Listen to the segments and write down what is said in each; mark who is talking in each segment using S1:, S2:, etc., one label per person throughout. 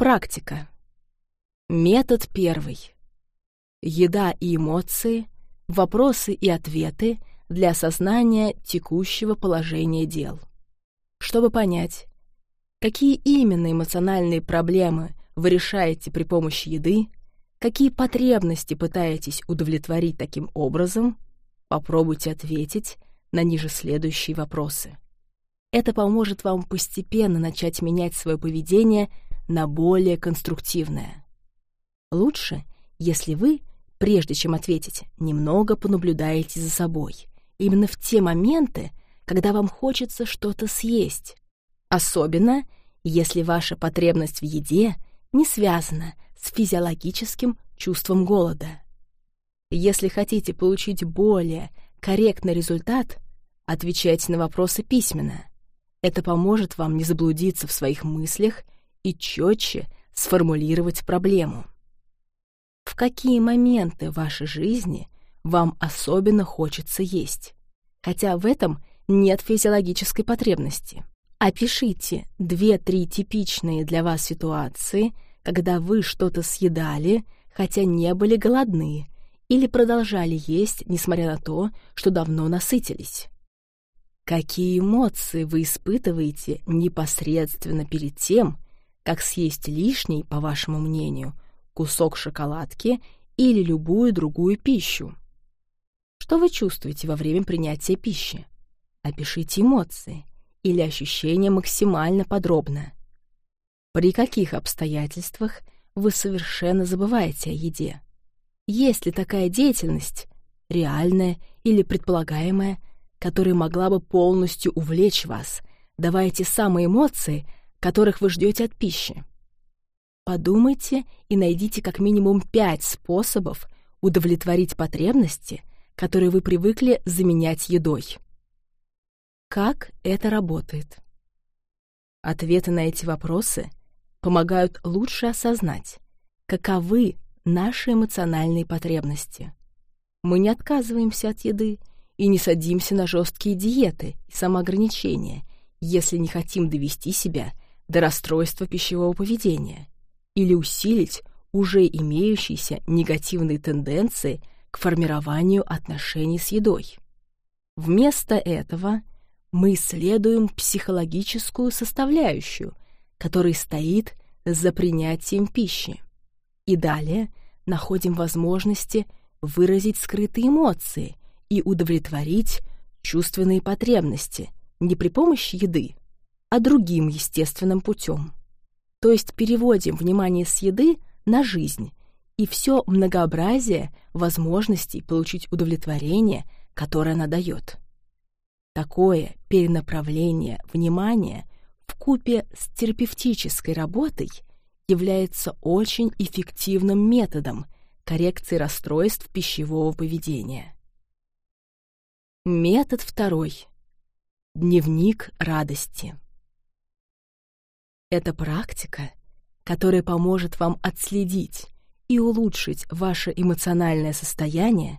S1: Практика. Метод первый. Еда и эмоции, вопросы и ответы для осознания текущего положения дел. Чтобы понять, какие именно эмоциональные проблемы вы решаете при помощи еды, какие потребности пытаетесь удовлетворить таким образом, попробуйте ответить на ниже следующие вопросы. Это поможет вам постепенно начать менять свое поведение на более конструктивное. Лучше, если вы, прежде чем ответить, немного понаблюдаете за собой — именно в те моменты, когда вам хочется что-то съесть. Особенно, если ваша потребность в еде не связана с физиологическим чувством голода. Если хотите получить более корректный результат, отвечайте на вопросы письменно. Это поможет вам не заблудиться в своих мыслях и четче сформулировать проблему. В какие моменты вашей жизни вам особенно хочется есть, хотя в этом нет физиологической потребности. Опишите две-три типичные для вас ситуации, когда вы что-то съедали, хотя не были голодны, или продолжали есть, несмотря на то, что давно насытились. Какие эмоции вы испытываете непосредственно перед тем, как съесть лишний, по вашему мнению, кусок шоколадки или любую другую пищу? Что вы чувствуете во время принятия пищи? Опишите эмоции или ощущения максимально подробно. При каких обстоятельствах вы совершенно забываете о еде? Есть ли такая деятельность, реальная или предполагаемая, которая могла бы полностью увлечь вас, давая те самые эмоции, которых вы ждете от пищи? Подумайте и найдите как минимум пять способов удовлетворить потребности, которые вы привыкли заменять едой. Как это работает? Ответы на эти вопросы помогают лучше осознать, каковы наши эмоциональные потребности. Мы не отказываемся от еды и не садимся на жесткие диеты и самоограничения, если не хотим довести себя до расстройства пищевого поведения или усилить уже имеющиеся негативные тенденции к формированию отношений с едой. Вместо этого мы исследуем психологическую составляющую, которая стоит за принятием пищи. И далее находим возможности выразить скрытые эмоции и удовлетворить чувственные потребности не при помощи еды, а другим естественным путем. То есть переводим внимание с еды на жизнь и все многообразие возможностей получить удовлетворение, которое она дает. Такое перенаправление внимания в купе с терапевтической работой является очень эффективным методом коррекции расстройств пищевого поведения. Метод второй. Дневник радости. Это практика, которая поможет вам отследить и улучшить ваше эмоциональное состояние,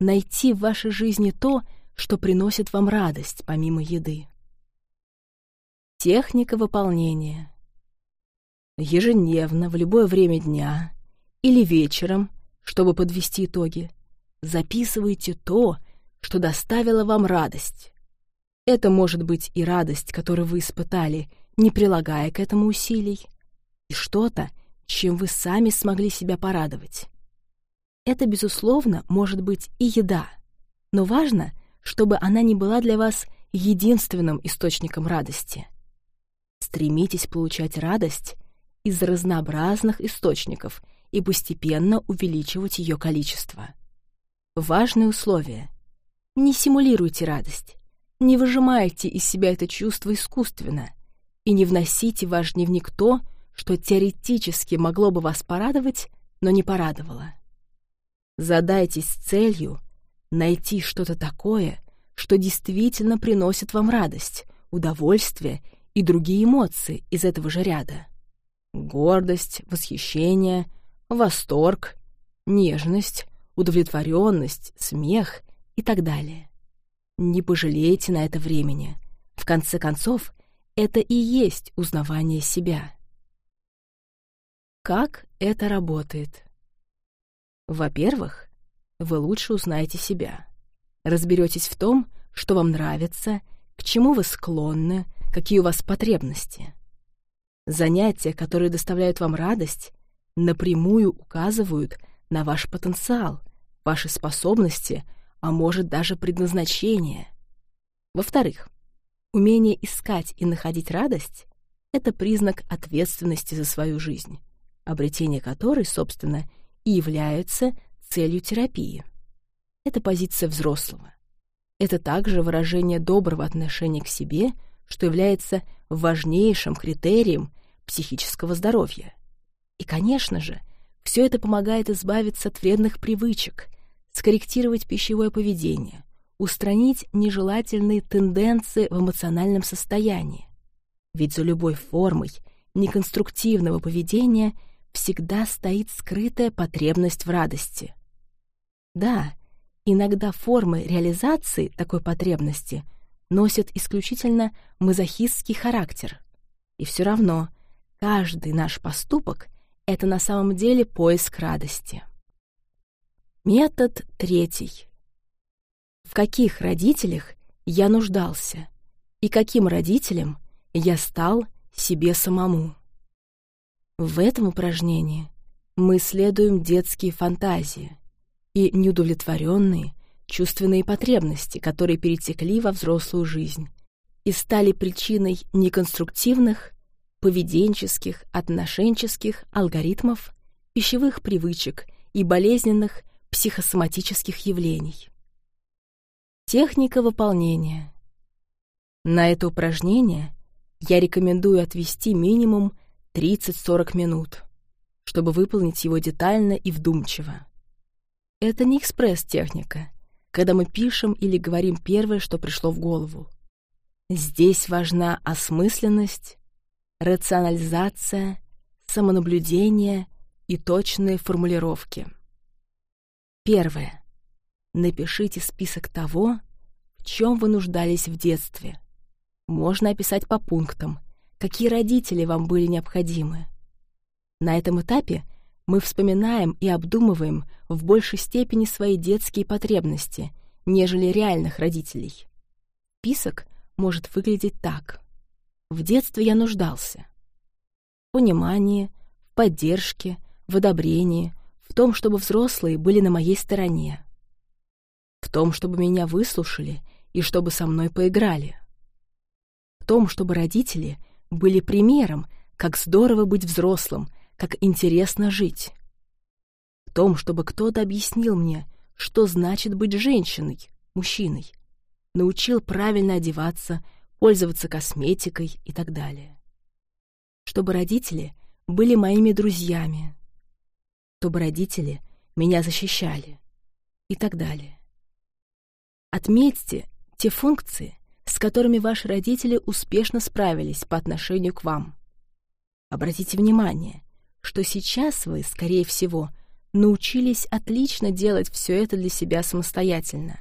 S1: найти в вашей жизни то, что приносит вам радость помимо еды. Техника выполнения. Ежедневно, в любое время дня или вечером, чтобы подвести итоги, записывайте то, что доставило вам радость. Это может быть и радость, которую вы испытали, не прилагая к этому усилий, и что-то, чем вы сами смогли себя порадовать. Это, безусловно, может быть и еда, но важно, чтобы она не была для вас единственным источником радости. Стремитесь получать радость из разнообразных источников и постепенно увеличивать ее количество. Важное условие — не симулируйте радость, не выжимайте из себя это чувство искусственно и не вносите в ваш дневник то, что теоретически могло бы вас порадовать, но не порадовало. Задайтесь целью найти что-то такое, что действительно приносит вам радость, удовольствие и другие эмоции из этого же ряда. Гордость, восхищение, восторг, нежность, удовлетворенность, смех и так далее. Не пожалейте на это времени. В конце концов, это и есть узнавание себя. Как это работает? Во-первых, вы лучше узнаете себя. Разберетесь в том, что вам нравится, к чему вы склонны, какие у вас потребности. Занятия, которые доставляют вам радость, напрямую указывают на ваш потенциал, ваши способности, а может даже предназначение. Во-вторых, умение искать и находить радость — это признак ответственности за свою жизнь, обретение которой, собственно, и является целью терапии. Это позиция взрослого. Это также выражение доброго отношения к себе, что является важнейшим критерием психического здоровья. И, конечно же, все это помогает избавиться от вредных привычек, скорректировать пищевое поведение, устранить нежелательные тенденции в эмоциональном состоянии. Ведь за любой формой неконструктивного поведения всегда стоит скрытая потребность в радости. Да, иногда формы реализации такой потребности носят исключительно мазохистский характер. И все равно каждый наш поступок — это на самом деле поиск радости. Метод третий. В каких родителях я нуждался и каким родителем я стал себе самому? В этом упражнении мы исследуем детские фантазии и неудовлетворенные чувственные потребности, которые перетекли во взрослую жизнь и стали причиной неконструктивных, поведенческих, отношенческих алгоритмов, пищевых привычек и болезненных психосоматических явлений. Техника выполнения. На это упражнение я рекомендую отвести минимум 30-40 минут, чтобы выполнить его детально и вдумчиво. Это не экспресс-техника, когда мы пишем или говорим первое, что пришло в голову. Здесь важна осмысленность, рационализация, самонаблюдение и точные формулировки. Первое. Напишите список того, в чем вы нуждались в детстве. Можно описать по пунктам, какие родители вам были необходимы. На этом этапе мы вспоминаем и обдумываем в большей степени свои детские потребности, нежели реальных родителей. Список может выглядеть так. В детстве я нуждался. В понимании, в поддержке, в одобрении, в том, чтобы взрослые были на моей стороне, в том, чтобы меня выслушали и чтобы со мной поиграли, в том, чтобы родители были примером, как здорово быть взрослым, как интересно жить, в том, чтобы кто-то объяснил мне, что значит быть женщиной, мужчиной, научил правильно одеваться, пользоваться косметикой и так далее. Чтобы родители были моими друзьями, чтобы родители меня защищали. И так далее. Отметьте те функции, с которыми ваши родители успешно справились по отношению к вам. Обратите внимание, что сейчас вы, скорее всего, научились отлично делать все это для себя самостоятельно.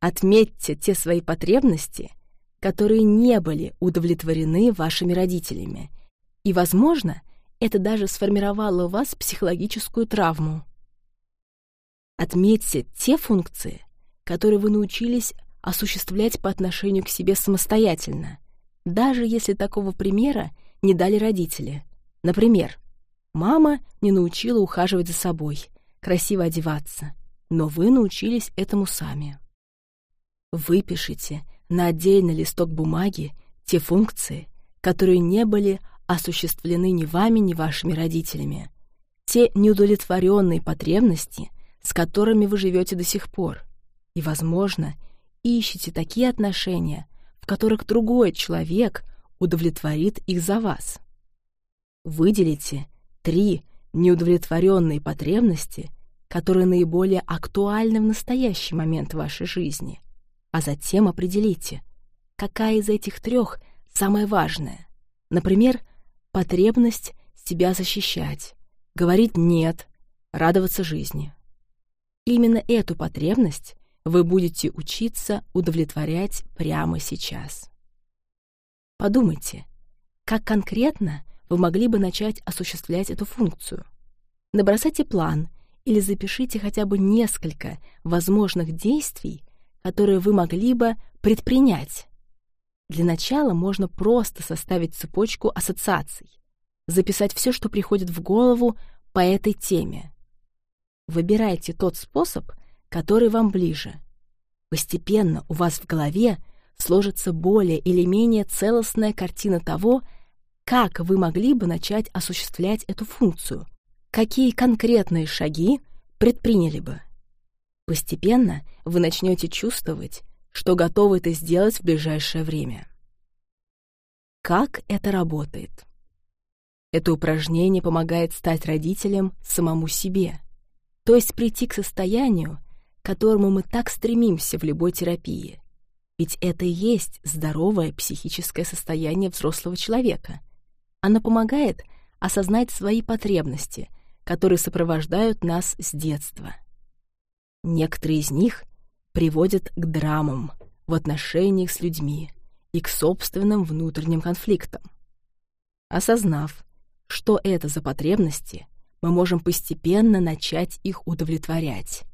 S1: Отметьте те свои потребности, которые не были удовлетворены вашими родителями, и, возможно, это даже сформировало у вас психологическую травму. Отметьте те функции, которые вы научились осуществлять по отношению к себе самостоятельно, даже если такого примера не дали родители. Например, мама не научила ухаживать за собой, красиво одеваться, но вы научились этому сами. Выпишите на отдельный листок бумаги те функции, которые не были осуществлены ни вами, ни вашими родителями. Те неудовлетворенные потребности, с которыми вы живете до сих пор. И, возможно, ищете такие отношения, в которых другой человек удовлетворит их за вас. Выделите три неудовлетворенные потребности, которые наиболее актуальны в настоящий момент вашей жизни, а затем определите, какая из этих трех самая важная. Например, потребность себя защищать, говорить «нет», радоваться жизни. Именно эту потребность вы будете учиться удовлетворять прямо сейчас. Подумайте, как конкретно вы могли бы начать осуществлять эту функцию. Набросайте план или запишите хотя бы несколько возможных действий, которые вы могли бы предпринять. Для начала можно просто составить цепочку ассоциаций, записать все, что приходит в голову по этой теме. Выбирайте тот способ, который вам ближе. Постепенно у вас в голове сложится более или менее целостная картина того, как вы могли бы начать осуществлять эту функцию, какие конкретные шаги предприняли бы. Постепенно вы начнете чувствовать, что готовы это сделать в ближайшее время. Как это работает? Это упражнение помогает стать родителем самому себе, то есть прийти к состоянию, которому мы так стремимся в любой терапии. Ведь это и есть здоровое психическое состояние взрослого человека. Оно помогает осознать свои потребности, которые сопровождают нас с детства. Некоторые из них приводят к драмам в отношениях с людьми и к собственным внутренним конфликтам. Осознав, что это за потребности, мы можем постепенно начать их удовлетворять.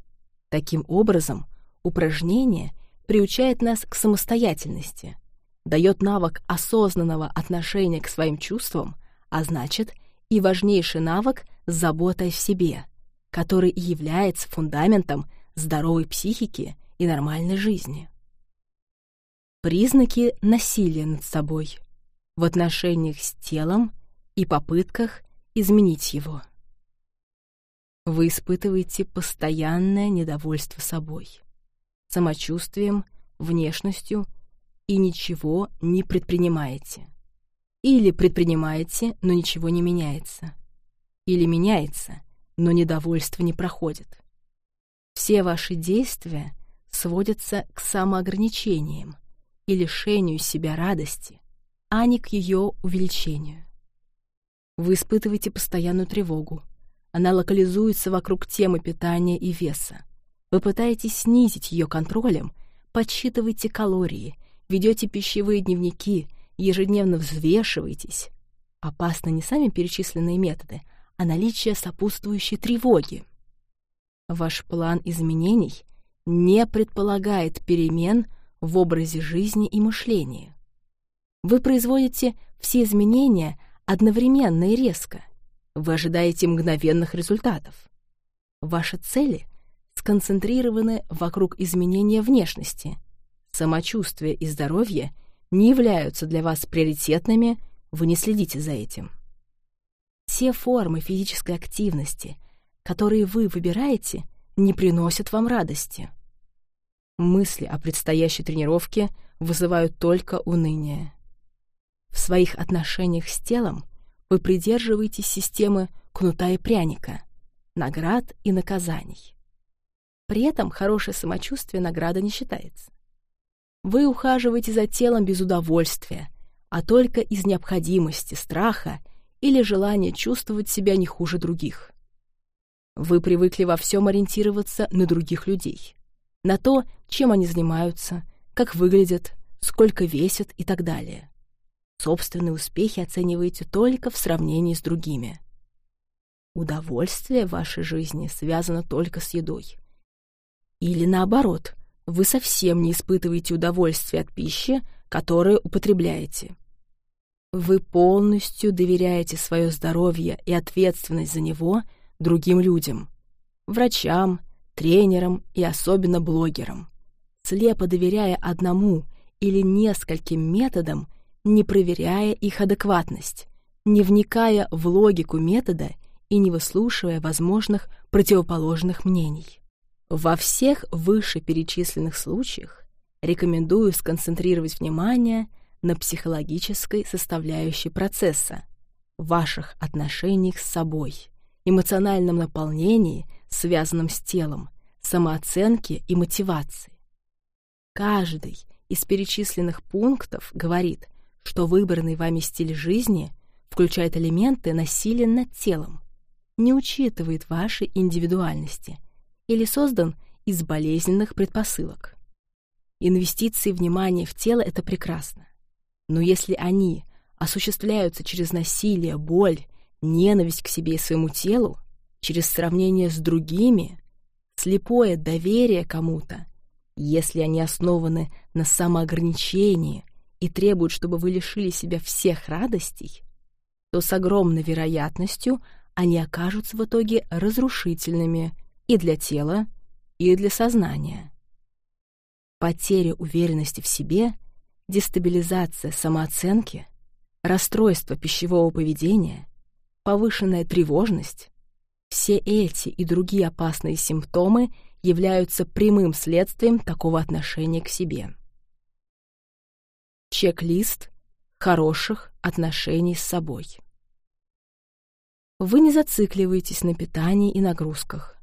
S1: Таким образом, упражнение приучает нас к самостоятельности, дает навык осознанного отношения к своим чувствам, а значит, и важнейший навык заботы о себе, который и является фундаментом здоровой психики и нормальной жизни. Признаки насилия над собой в отношениях с телом и попытках изменить его. Вы испытываете постоянное недовольство собой, самочувствием, внешностью и ничего не предпринимаете. Или предпринимаете, но ничего не меняется. Или меняется, но недовольство не проходит. Все ваши действия сводятся к самоограничениям и лишению себя радости, а не к ее увеличению. Вы испытываете постоянную тревогу. Она локализуется вокруг темы питания и веса. Вы пытаетесь снизить ее контролем, подсчитываете калории, ведете пищевые дневники, ежедневно взвешиваетесь. Опасны не сами перечисленные методы, а наличие сопутствующей тревоги. Ваш план изменений не предполагает перемен в образе жизни и мышлении. Вы производите все изменения одновременно и резко. Вы ожидаете мгновенных результатов. Ваши цели сконцентрированы вокруг изменения внешности. Самочувствие и здоровье не являются для вас приоритетными, вы не следите за этим. Все формы физической активности, которые вы выбираете, не приносят вам радости. Мысли о предстоящей тренировке вызывают только уныние. В своих отношениях с телом вы придерживаетесь системы кнута и пряника, наград и наказаний. При этом хорошее самочувствие награда не считается. Вы ухаживаете за телом без удовольствия, а только из необходимости, страха или желания чувствовать себя не хуже других. Вы привыкли во всем ориентироваться на других людей, на то, чем они занимаются, как выглядят, сколько весят и так далее. Собственные успехи оцениваете только в сравнении с другими. Удовольствие в вашей жизни связано только с едой. Или наоборот, вы совсем не испытываете удовольствия от пищи, которую употребляете. Вы полностью доверяете свое здоровье и ответственность за него другим людям, врачам, тренерам и особенно блогерам, слепо доверяя одному или нескольким методам, не проверяя их адекватность, не вникая в логику метода и не выслушивая возможных противоположных мнений. Во всех вышеперечисленных случаях рекомендую сконцентрировать внимание на психологической составляющей процесса, ваших отношениях с собой, эмоциональном наполнении, связанном с телом, самооценке и мотивации. Каждый из перечисленных пунктов говорит, что выбранный вами стиль жизни включает элементы насилия над телом, не учитывает вашей индивидуальности – или создан из болезненных предпосылок. Инвестиции внимания в тело — это прекрасно. Но если они осуществляются через насилие, боль, ненависть к себе и своему телу, через сравнение с другими, слепое доверие кому-то, если они основаны на самоограничении и требуют, чтобы вы лишили себя всех радостей, то с огромной вероятностью они окажутся в итоге разрушительными и для тела, и для сознания. Потеря уверенности в себе, дестабилизация самооценки, расстройство пищевого поведения, повышенная тревожность — все эти и другие опасные симптомы являются прямым следствием такого отношения к себе. Чек-лист хороших отношений с собой. Вы не зацикливаетесь на питании и нагрузках.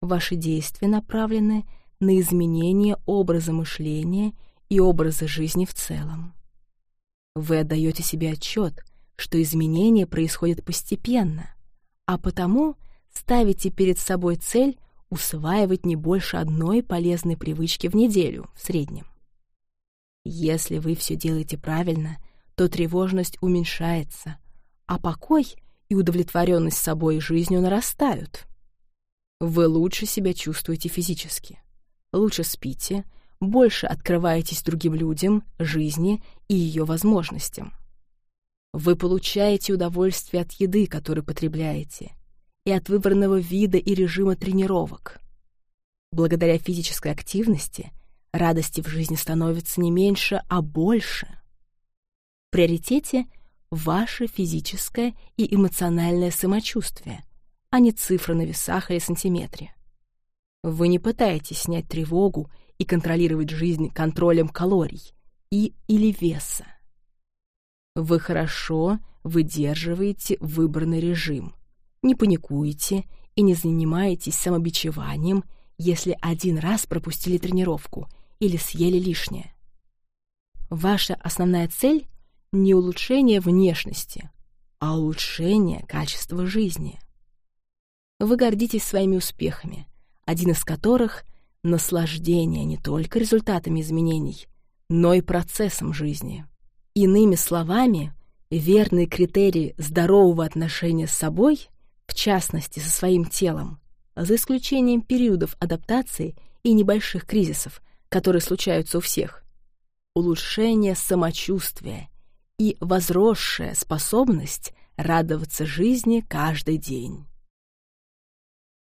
S1: Ваши действия направлены на изменение образа мышления и образа жизни в целом. Вы отдаете себе отчет, что изменения происходят постепенно, а потому ставите перед собой цель усваивать не больше одной полезной привычки в неделю в среднем. Если вы все делаете правильно, то тревожность уменьшается, а покой и удовлетворенность собой и жизнью нарастают. Вы лучше себя чувствуете физически, лучше спите, больше открываетесь другим людям, жизни и ее возможностям. Вы получаете удовольствие от еды, которую потребляете, и от выбранного вида и режима тренировок. Благодаря физической активности радости в жизни становится не меньше, а больше. В приоритете ваше физическое и эмоциональное самочувствие, а не цифры на весах или сантиметре. Вы не пытаетесь снять тревогу и контролировать жизнь контролем калорий и или веса. Вы хорошо выдерживаете выбранный режим, не паникуете и не занимаетесь самобичеванием, если один раз пропустили тренировку или съели лишнее. Ваша основная цель — не улучшение внешности, а улучшение качества жизни. Вы гордитесь своими успехами, один из которых — наслаждение не только результатами изменений, но и процессом жизни. Иными словами, верный критерий здорового отношения с собой, в частности со своим телом, за исключением периодов адаптации и небольших кризисов, которые случаются у всех, улучшение самочувствия и возросшая способность радоваться жизни каждый день.